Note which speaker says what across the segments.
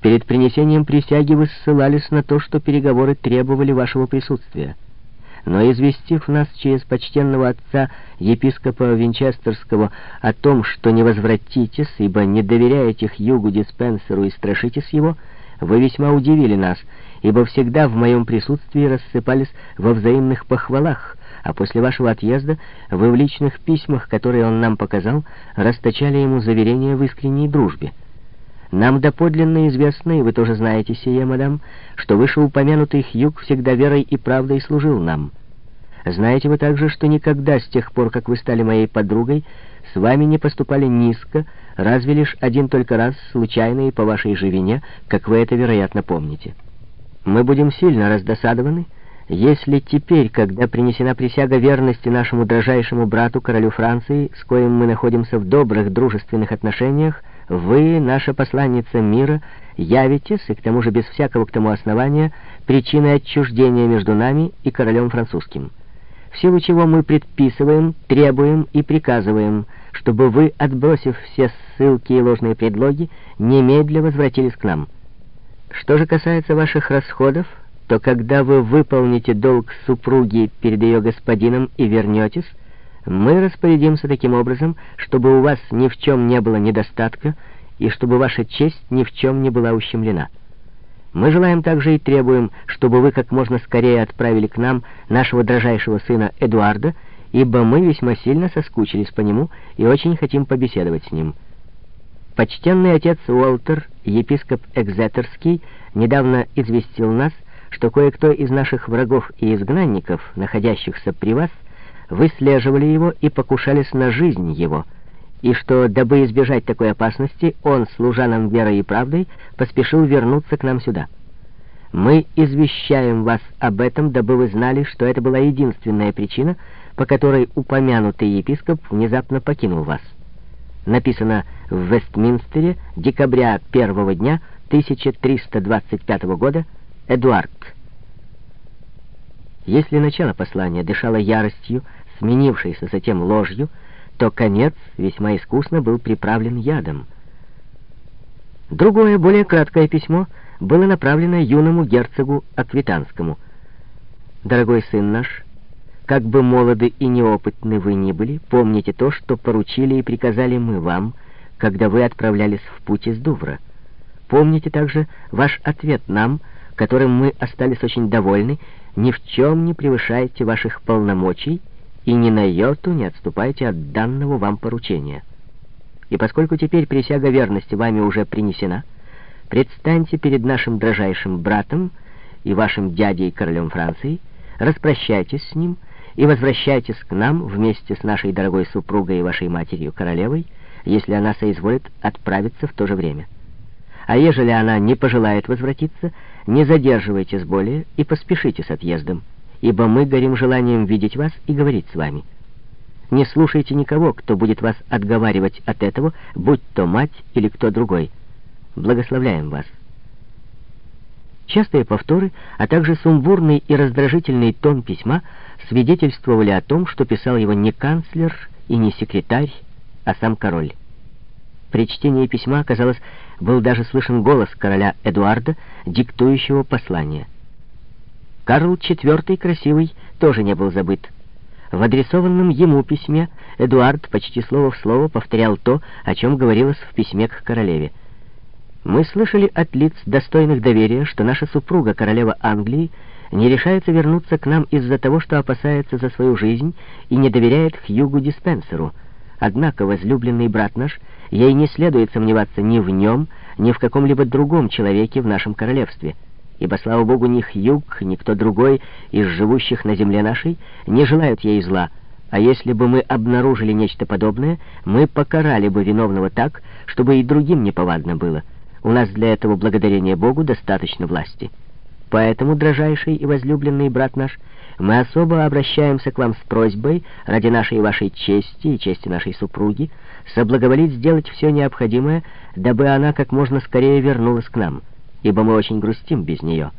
Speaker 1: Перед принесением присяги вы ссылались на то, что переговоры требовали вашего присутствия. Но известив нас через почтенного отца епископа Винчестерского о том, что не возвратитесь, ибо не доверяете Хьюгу Диспенсеру и страшитесь его, вы весьма удивили нас, ибо всегда в моем присутствии рассыпались во взаимных похвалах, а после вашего отъезда вы в личных письмах, которые он нам показал, расточали ему заверения в искренней дружбе. Нам доподлинно известно, и вы тоже знаете сие, мадам, что вышеупомянутый Хьюг всегда верой и правдой служил нам. Знаете вы также, что никогда с тех пор, как вы стали моей подругой, с вами не поступали низко, разве лишь один только раз, случайно и по вашей же вине, как вы это, вероятно, помните. Мы будем сильно раздосадованы, если теперь, когда принесена присяга верности нашему дрожайшему брату, королю Франции, с коим мы находимся в добрых дружественных отношениях, вы, наша посланница мира, явитесь, и к тому же без всякого к тому основания, причиной отчуждения между нами и королем французским. В силу чего мы предписываем, требуем и приказываем, чтобы вы, отбросив все ссылки и ложные предлоги, немедля возвратились к нам. Что же касается ваших расходов, то когда вы выполните долг супруги перед ее господином и вернетесь, мы распорядимся таким образом, чтобы у вас ни в чем не было недостатка и чтобы ваша честь ни в чем не была ущемлена. Мы желаем также и требуем, чтобы вы как можно скорее отправили к нам нашего дрожайшего сына Эдуарда, ибо мы весьма сильно соскучились по нему и очень хотим побеседовать с ним. Почтенный отец Уолтер, епископ Экзетерский, недавно известил нас, что кое-кто из наших врагов и изгнанников, находящихся при вас, выслеживали его и покушались на жизнь его, и что, дабы избежать такой опасности, он, служа нам верой и правдой, поспешил вернуться к нам сюда. Мы извещаем вас об этом, дабы вы знали, что это была единственная причина, по которой упомянутый епископ внезапно покинул вас. Написано в Вестминстере декабря первого дня 1325 года Эдуард. Если начало послания дышало яростью, сменившейся затем ложью, то конец весьма искусно был приправлен ядом. Другое, более краткое письмо было направлено юному герцогу Аквитанскому. «Дорогой сын наш, как бы молоды и неопытны вы ни были, помните то, что поручили и приказали мы вам, когда вы отправлялись в путь из Дувра. Помните также ваш ответ нам, которым мы остались очень довольны, ни в чем не превышаете ваших полномочий и ни на йоту не отступайте от данного вам поручения. И поскольку теперь присяга верности вами уже принесена, предстаньте перед нашим дрожайшим братом и вашим дядей королем Франции, распрощайтесь с ним и возвращайтесь к нам вместе с нашей дорогой супругой и вашей матерью королевой, если она соизволит отправиться в то же время. А ежели она не пожелает возвратиться, не задерживайтесь более и поспешите с отъездом ибо мы горим желанием видеть вас и говорить с вами. Не слушайте никого, кто будет вас отговаривать от этого, будь то мать или кто другой. Благословляем вас. Частые повторы, а также сумбурный и раздражительный тон письма свидетельствовали о том, что писал его не канцлер и не секретарь, а сам король. При чтении письма, казалось, был даже слышен голос короля Эдуарда, диктующего послание — Карл IV Красивый тоже не был забыт. В адресованном ему письме Эдуард почти слово в слово повторял то, о чем говорилось в письме к королеве. «Мы слышали от лиц, достойных доверия, что наша супруга, королева Англии, не решается вернуться к нам из-за того, что опасается за свою жизнь и не доверяет Хьюгу Диспенсеру. Однако, возлюбленный брат наш, ей не следует сомневаться ни в нем, ни в каком-либо другом человеке в нашем королевстве» ибо, слава богу, ни Хьюг, ни кто другой из живущих на земле нашей не желают ей зла, а если бы мы обнаружили нечто подобное, мы покарали бы виновного так, чтобы и другим неповадно было. У нас для этого, благодарение Богу, достаточно власти. Поэтому, дрожайший и возлюбленный брат наш, мы особо обращаемся к вам с просьбой ради нашей и вашей чести и чести нашей супруги соблаговолить сделать все необходимое, дабы она как можно скорее вернулась к нам» ибо мы очень грустим без нее.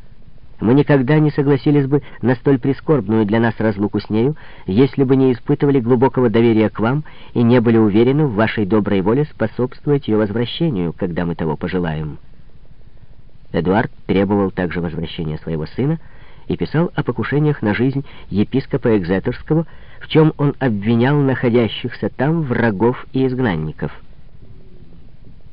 Speaker 1: Мы никогда не согласились бы на столь прискорбную для нас разлуку с нею, если бы не испытывали глубокого доверия к вам и не были уверены в вашей доброй воле способствовать ее возвращению, когда мы того пожелаем». Эдуард требовал также возвращения своего сына и писал о покушениях на жизнь епископа Экзетерского, в чем он обвинял находящихся там врагов и изгнанников –